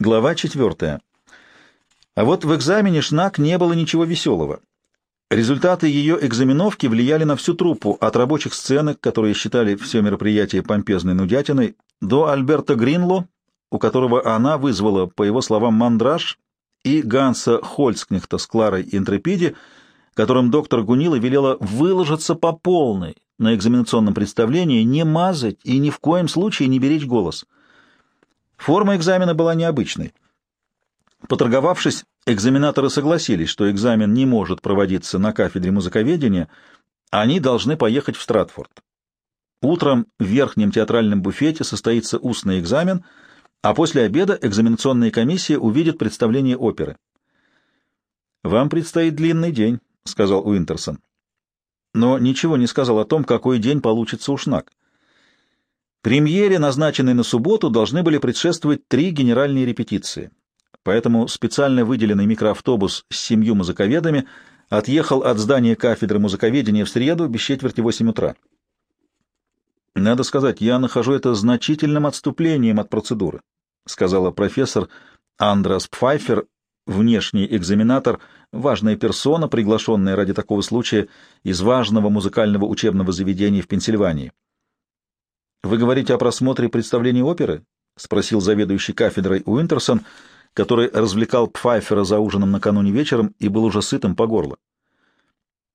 Глава четвертая. А вот в экзамене Шнак не было ничего веселого. Результаты ее экзаменовки влияли на всю труппу, от рабочих сценок, которые считали все мероприятие помпезной нудятиной, до Альберта Гринло, у которого она вызвала, по его словам, мандраж, и Ганса Хольцкнехта с Кларой Интрепиди, которым доктор Гунила велела выложиться по полной на экзаменационном представлении, не мазать и ни в коем случае не беречь голос. Форма экзамена была необычной. Поторговавшись, экзаменаторы согласились, что экзамен не может проводиться на кафедре музыковедения, они должны поехать в Стратфорд. Утром в верхнем театральном буфете состоится устный экзамен, а после обеда экзаменационная комиссия увидит представление оперы. «Вам предстоит длинный день», — сказал Уинтерсон. Но ничего не сказал о том, какой день получится у Шнак. Премьере, назначенной на субботу, должны были предшествовать три генеральные репетиции — поэтому специально выделенный микроавтобус с семью музыковедами отъехал от здания кафедры музыковедения в среду без четверти восемь утра. «Надо сказать, я нахожу это значительным отступлением от процедуры», сказала профессор Андрас Пфайфер, внешний экзаменатор, важная персона, приглашенная ради такого случая из важного музыкального учебного заведения в Пенсильвании. «Вы говорите о просмотре представления оперы?» — спросил заведующий кафедрой Уинтерсон — который развлекал Пфайфера за ужином накануне вечером и был уже сытым по горло.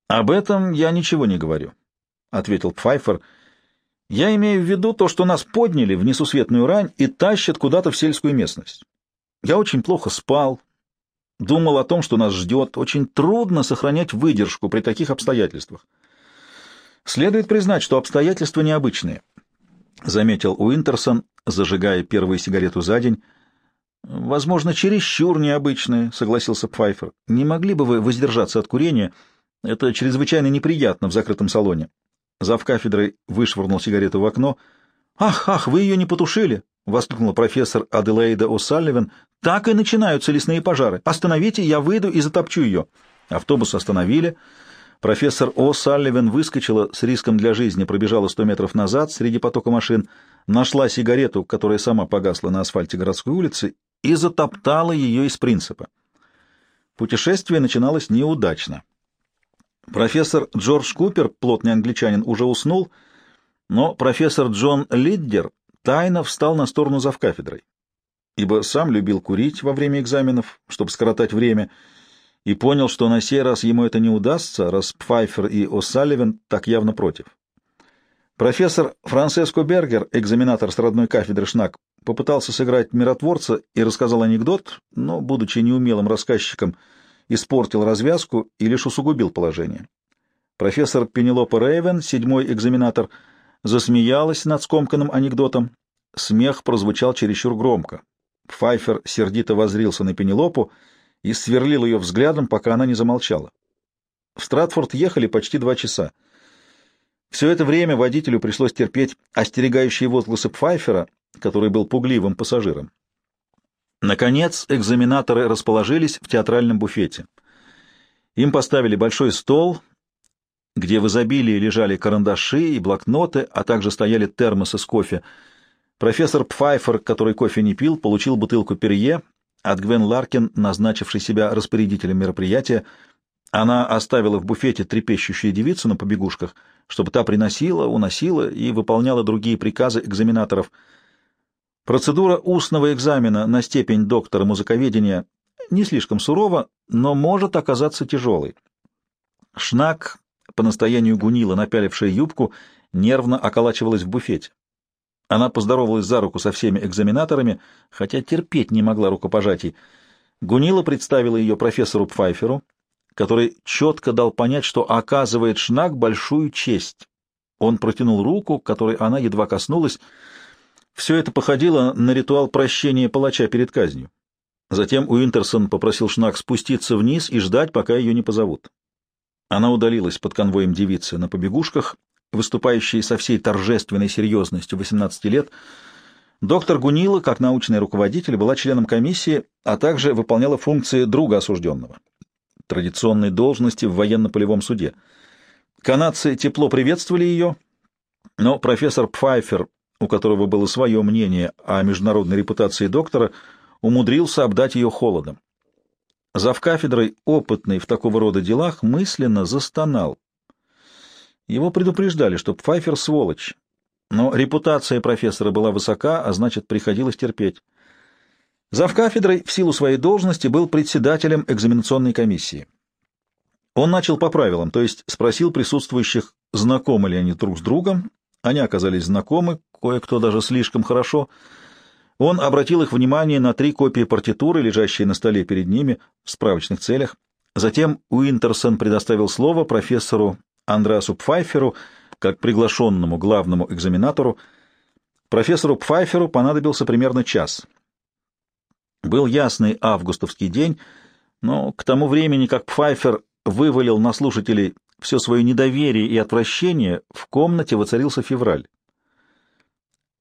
«Об этом я ничего не говорю», — ответил Пфайфер. «Я имею в виду то, что нас подняли в несусветную рань и тащат куда-то в сельскую местность. Я очень плохо спал, думал о том, что нас ждет. Очень трудно сохранять выдержку при таких обстоятельствах. Следует признать, что обстоятельства необычные», — заметил Уинтерсон, зажигая первую сигарету за день, — Возможно, чересчур необычные, согласился Пфайфер. Не могли бы вы воздержаться от курения? Это чрезвычайно неприятно в закрытом салоне. Зав кафедрой вышвырнул сигарету в окно. Ах, ах, вы ее не потушили! воскликнула профессор Аделаида О'Салливан. Так и начинаются лесные пожары. Остановите, я выйду и затопчу ее. Автобус остановили. Профессор О'Салливан выскочила с риском для жизни, пробежала сто метров назад среди потока машин, нашла сигарету, которая сама погасла на асфальте городской улицы, и затоптала ее из принципа. Путешествие начиналось неудачно. Профессор Джордж Купер, плотный англичанин, уже уснул, но профессор Джон Лиддер тайно встал на сторону завкафедрой, ибо сам любил курить во время экзаменов, чтобы скоротать время, и понял, что на сей раз ему это не удастся, раз Пфайфер и О'Салливен так явно против. Профессор Франциско Бергер, экзаменатор с родной кафедры ШНАК, попытался сыграть миротворца и рассказал анекдот, но, будучи неумелым рассказчиком, испортил развязку и лишь усугубил положение. Профессор Пенелопа Рейвен, седьмой экзаменатор, засмеялась над скомканным анекдотом. Смех прозвучал чересчур громко. Пфайфер сердито возрился на Пенелопу и сверлил ее взглядом, пока она не замолчала. В Стратфорд ехали почти два часа. Все это время водителю пришлось терпеть остерегающие возгласы Пфайфера, который был пугливым пассажиром. Наконец, экзаменаторы расположились в театральном буфете. Им поставили большой стол, где в изобилии лежали карандаши и блокноты, а также стояли термосы с кофе. Профессор Пфайфер, который кофе не пил, получил бутылку перье от Гвен Ларкин, назначившей себя распорядителем мероприятия. Она оставила в буфете трепещущую девицу на побегушках — чтобы та приносила, уносила и выполняла другие приказы экзаменаторов. Процедура устного экзамена на степень доктора музыковедения не слишком сурова, но может оказаться тяжелой. Шнак, по настоянию Гунила, напялившая юбку, нервно околачивалась в буфете. Она поздоровалась за руку со всеми экзаменаторами, хотя терпеть не могла рукопожатий. Гунила представила ее профессору Пфайферу, который четко дал понять, что оказывает Шнак большую честь. Он протянул руку, которой она едва коснулась. Все это походило на ритуал прощения палача перед казнью. Затем Уинтерсон попросил Шнак спуститься вниз и ждать, пока ее не позовут. Она удалилась под конвоем девицы на побегушках, выступающей со всей торжественной серьезностью 18 лет. Доктор Гунила, как научный руководитель, была членом комиссии, а также выполняла функции друга осужденного традиционной должности в военно-полевом суде. Канадцы тепло приветствовали ее, но профессор Пфайфер, у которого было свое мнение о международной репутации доктора, умудрился обдать ее холодом. Завкафедрой, опытный в такого рода делах, мысленно застонал. Его предупреждали, что Пфайфер сволочь, но репутация профессора была высока, а значит, приходилось терпеть. Завкафедрой в силу своей должности был председателем экзаменационной комиссии. Он начал по правилам, то есть спросил присутствующих, знакомы ли они друг с другом. Они оказались знакомы, кое-кто даже слишком хорошо. Он обратил их внимание на три копии партитуры, лежащие на столе перед ними в справочных целях. Затем Уинтерсон предоставил слово профессору Андреасу Пфайферу, как приглашенному главному экзаменатору. Профессору Пфайферу понадобился примерно час. Был ясный августовский день, но к тому времени, как Пфайфер вывалил на слушателей все свое недоверие и отвращение, в комнате воцарился февраль.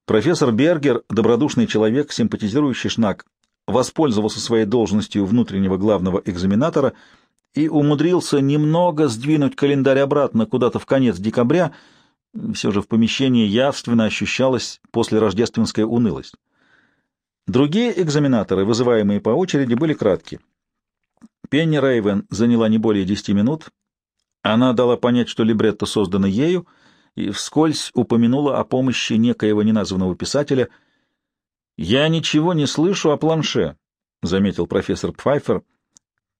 Профессор Бергер, добродушный человек, симпатизирующий Шнак, воспользовался своей должностью внутреннего главного экзаменатора и умудрился немного сдвинуть календарь обратно куда-то в конец декабря, все же в помещении явственно ощущалась послерождественская унылость. Другие экзаменаторы, вызываемые по очереди, были кратки. Пенни Рейвен заняла не более десяти минут. Она дала понять, что либретто создано ею, и вскользь упомянула о помощи некоего неназванного писателя. «Я ничего не слышу о планше», — заметил профессор Пфайфер.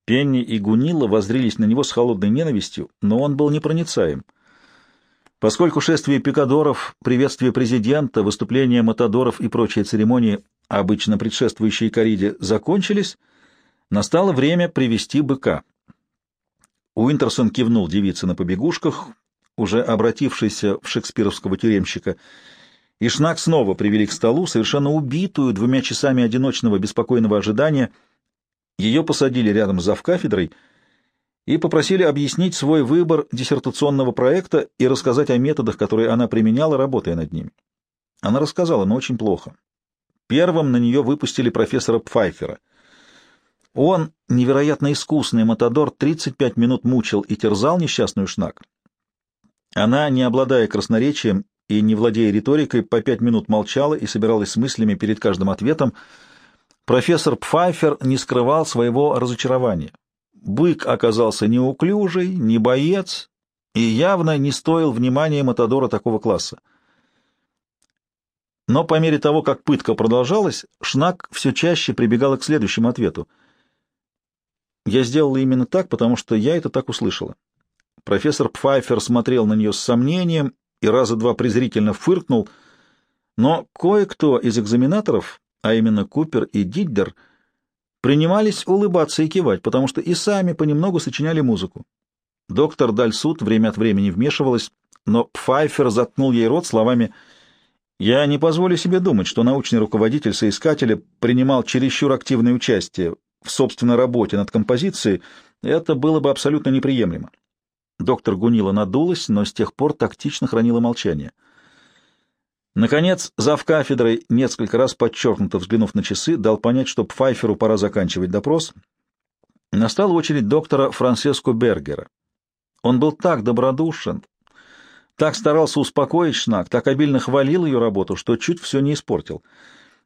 Пенни и Гунила воззрились на него с холодной ненавистью, но он был непроницаем. Поскольку шествие пикадоров, приветствие президента, выступления матадоров и прочие церемонии, обычно предшествующие кориде, закончились, Настало время привести быка. Уинтерсон кивнул девице на побегушках, уже обратившейся в шекспировского тюремщика, и Шнак снова привели к столу, совершенно убитую двумя часами одиночного беспокойного ожидания. Ее посадили рядом с завкафедрой и попросили объяснить свой выбор диссертационного проекта и рассказать о методах, которые она применяла, работая над ними. Она рассказала, но очень плохо. Первым на нее выпустили профессора Пфайфера — он, невероятно искусный Матадор, 35 минут мучил и терзал несчастную Шнак. Она, не обладая красноречием и не владея риторикой, по пять минут молчала и собиралась с мыслями перед каждым ответом. Профессор Пфайфер не скрывал своего разочарования. Бык оказался неуклюжий, не боец и явно не стоил внимания Матадора такого класса. Но по мере того, как пытка продолжалась, Шнак все чаще прибегала к следующему ответу — я сделала именно так, потому что я это так услышала. Профессор Пфайфер смотрел на нее с сомнением и раза два презрительно фыркнул, но кое-кто из экзаменаторов, а именно Купер и Диддер, принимались улыбаться и кивать, потому что и сами понемногу сочиняли музыку. Доктор Дальсут время от времени вмешивалась, но Пфайфер заткнул ей рот словами «Я не позволю себе думать, что научный руководитель соискателя принимал чересчур активное участие в собственной работе над композицией, это было бы абсолютно неприемлемо. Доктор Гунила надулась, но с тех пор тактично хранила молчание. Наконец, зав кафедрой, несколько раз подчеркнуто взглянув на часы, дал понять, что Пфайферу пора заканчивать допрос. Настала очередь доктора Франциско Бергера. Он был так добродушен, так старался успокоить Шнак, так обильно хвалил ее работу, что чуть все не испортил.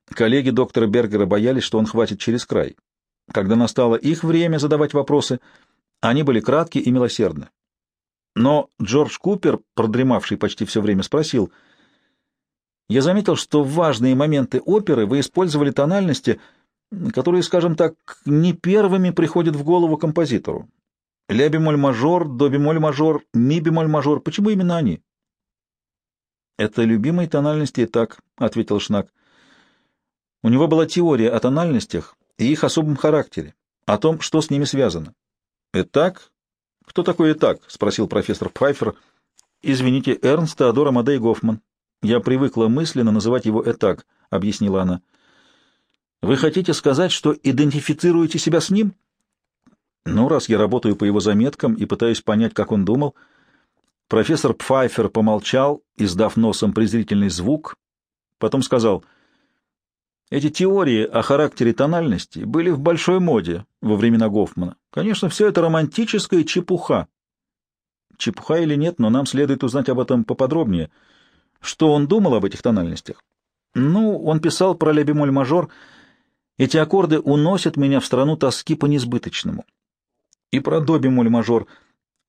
Коллеги доктора Бергера боялись, что он хватит через край. Когда настало их время задавать вопросы, они были кратки и милосердны. Но Джордж Купер, продремавший почти все время, спросил, «Я заметил, что в важные моменты оперы вы использовали тональности, которые, скажем так, не первыми приходят в голову композитору. Ля-бемоль-мажор, до-бемоль-мажор, ми-бемоль-мажор. Почему именно они?» «Это любимые тональности и так», — ответил Шнак. «У него была теория о тональностях, и их особом характере, о том, что с ними связано. «Этак? Кто такой Этак?» — спросил профессор Пфайфер. «Извините, Эрнст Теодор Амадей Гофман. Я привыкла мысленно называть его Этак», — объяснила она. «Вы хотите сказать, что идентифицируете себя с ним?» «Ну, раз я работаю по его заметкам и пытаюсь понять, как он думал...» Профессор Пфайфер помолчал, издав носом презрительный звук, потом сказал — эти теории о характере тональности были в большой моде во времена Гофмана. Конечно, все это романтическая чепуха. Чепуха или нет, но нам следует узнать об этом поподробнее. Что он думал об этих тональностях? Ну, он писал про ля-бемоль-мажор. Эти аккорды уносят меня в страну тоски по несбыточному. И про до бемоль мажор.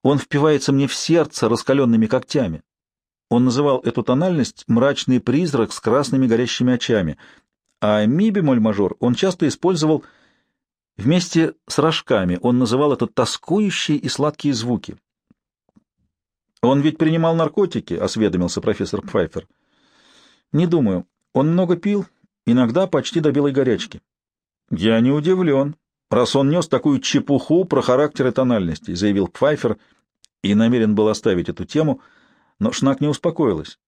Он впивается мне в сердце раскаленными когтями. Он называл эту тональность «мрачный призрак с красными горящими очами», а ми бемоль мажор он часто использовал вместе с рожками. Он называл это тоскующие и сладкие звуки. «Он ведь принимал наркотики», — осведомился профессор Пфайфер. «Не думаю. Он много пил, иногда почти до белой горячки». «Я не удивлен, раз он нес такую чепуху про характер и тональности», — заявил Пфайфер и намерен был оставить эту тему, но Шнак не успокоилась.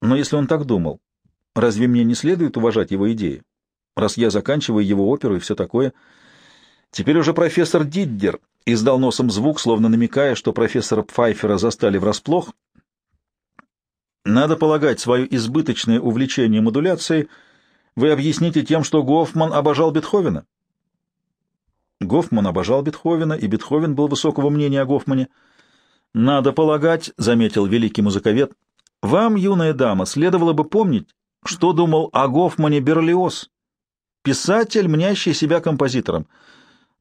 «Но если он так думал, разве мне не следует уважать его идеи? Раз я заканчиваю его оперу и все такое...» Теперь уже профессор Диддер издал носом звук, словно намекая, что профессора Пфайфера застали врасплох. Надо полагать, свое избыточное увлечение модуляцией вы объясните тем, что Гофман обожал Бетховена. Гофман обожал Бетховена, и Бетховен был высокого мнения о Гофмане. Надо полагать, — заметил великий музыковед, — вам, юная дама, следовало бы помнить, что думал о Гофмане Берлиоз, писатель, мнящий себя композитором.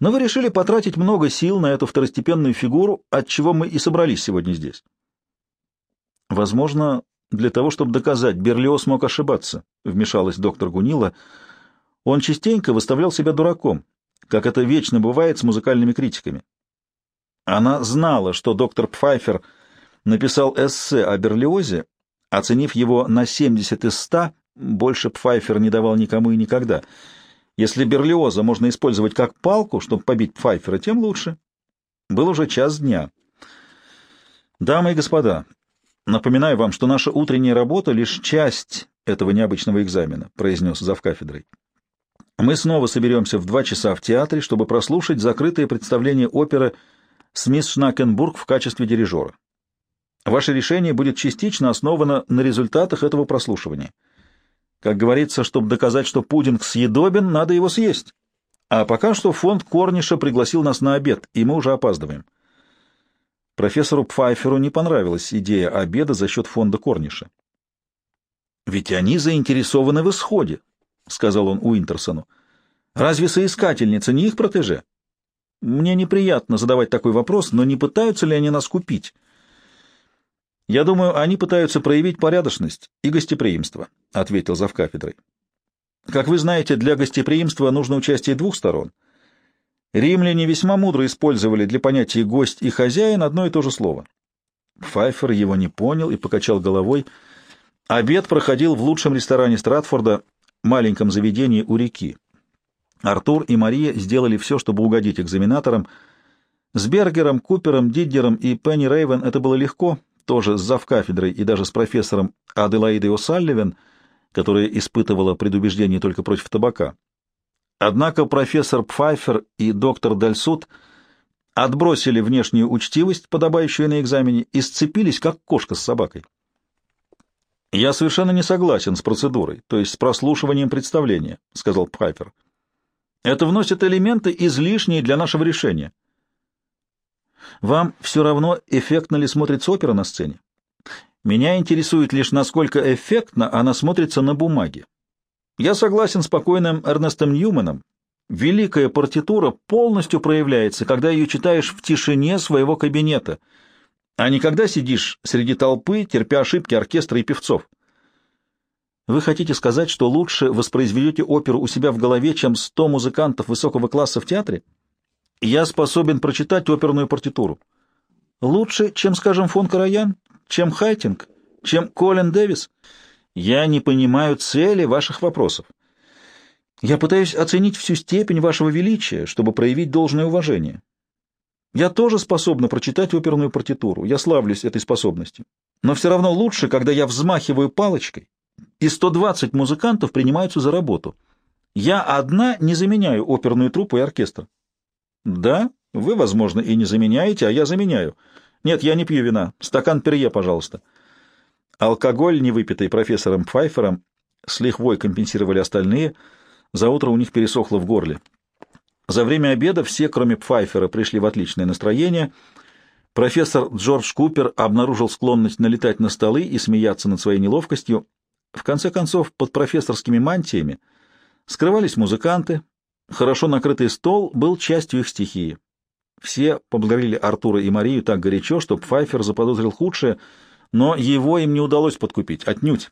Но вы решили потратить много сил на эту второстепенную фигуру, от чего мы и собрались сегодня здесь. Возможно, для того, чтобы доказать, Берлиоз мог ошибаться, — вмешалась доктор Гунила. Он частенько выставлял себя дураком, как это вечно бывает с музыкальными критиками. Она знала, что доктор Пфайфер написал эссе о Берлиозе, оценив его на 70 из 100, больше Пфайфер не давал никому и никогда — если Берлиоза можно использовать как палку, чтобы побить Пфайфера, тем лучше. Был уже час дня. Дамы и господа, напоминаю вам, что наша утренняя работа — лишь часть этого необычного экзамена, — произнес завкафедрой. Мы снова соберемся в два часа в театре, чтобы прослушать закрытое представление оперы «Смис Шнакенбург» в качестве дирижера. Ваше решение будет частично основано на результатах этого прослушивания — как говорится, чтобы доказать, что пудинг съедобен, надо его съесть. А пока что фонд Корниша пригласил нас на обед, и мы уже опаздываем. Профессору Пфайферу не понравилась идея обеда за счет фонда Корниша. «Ведь они заинтересованы в исходе», — сказал он Уинтерсону. «Разве соискательница не их протеже? Мне неприятно задавать такой вопрос, но не пытаются ли они нас купить?» «Я думаю, они пытаются проявить порядочность и гостеприимство», — ответил завкафедрой. «Как вы знаете, для гостеприимства нужно участие двух сторон. Римляне весьма мудро использовали для понятия «гость» и «хозяин» одно и то же слово». Пфайфер его не понял и покачал головой. Обед проходил в лучшем ресторане Стратфорда, маленьком заведении у реки. Артур и Мария сделали все, чтобы угодить экзаменаторам. С Бергером, Купером, Диддером и Пенни Рейвен это было легко — тоже с завкафедрой и даже с профессором Аделаидой О'Салливен, которая испытывала предубеждение только против табака. Однако профессор Пфайфер и доктор Дальсут отбросили внешнюю учтивость, подобающую на экзамене, и сцепились, как кошка с собакой. «Я совершенно не согласен с процедурой, то есть с прослушиванием представления», — сказал Пфайфер. «Это вносит элементы, излишние для нашего решения». Вам все равно, эффектно ли смотрится опера на сцене? Меня интересует лишь, насколько эффектно она смотрится на бумаге. Я согласен с покойным Эрнестом Ньюманом. Великая партитура полностью проявляется, когда ее читаешь в тишине своего кабинета, а не когда сидишь среди толпы, терпя ошибки оркестра и певцов. Вы хотите сказать, что лучше воспроизведете оперу у себя в голове, чем сто музыкантов высокого класса в театре? Я способен прочитать оперную партитуру. Лучше, чем, скажем, фон Караян, чем Хайтинг, чем Колин Дэвис. Я не понимаю цели ваших вопросов. Я пытаюсь оценить всю степень вашего величия, чтобы проявить должное уважение. Я тоже способна прочитать оперную партитуру, я славлюсь этой способностью. Но все равно лучше, когда я взмахиваю палочкой, и 120 музыкантов принимаются за работу. Я одна не заменяю оперную труппу и оркестр. Да, вы, возможно, и не заменяете, а я заменяю. Нет, я не пью вина. Стакан перье, пожалуйста. Алкоголь, не выпитый профессором Пфайфером, с лихвой компенсировали остальные. За утро у них пересохло в горле. За время обеда все, кроме Пфайфера, пришли в отличное настроение. Профессор Джордж Купер обнаружил склонность налетать на столы и смеяться над своей неловкостью. В конце концов, под профессорскими мантиями Скрывались музыканты, хорошо накрытый стол был частью их стихии. Все поблагодарили Артура и Марию так горячо, что Пфайфер заподозрил худшее, но его им не удалось подкупить, отнюдь.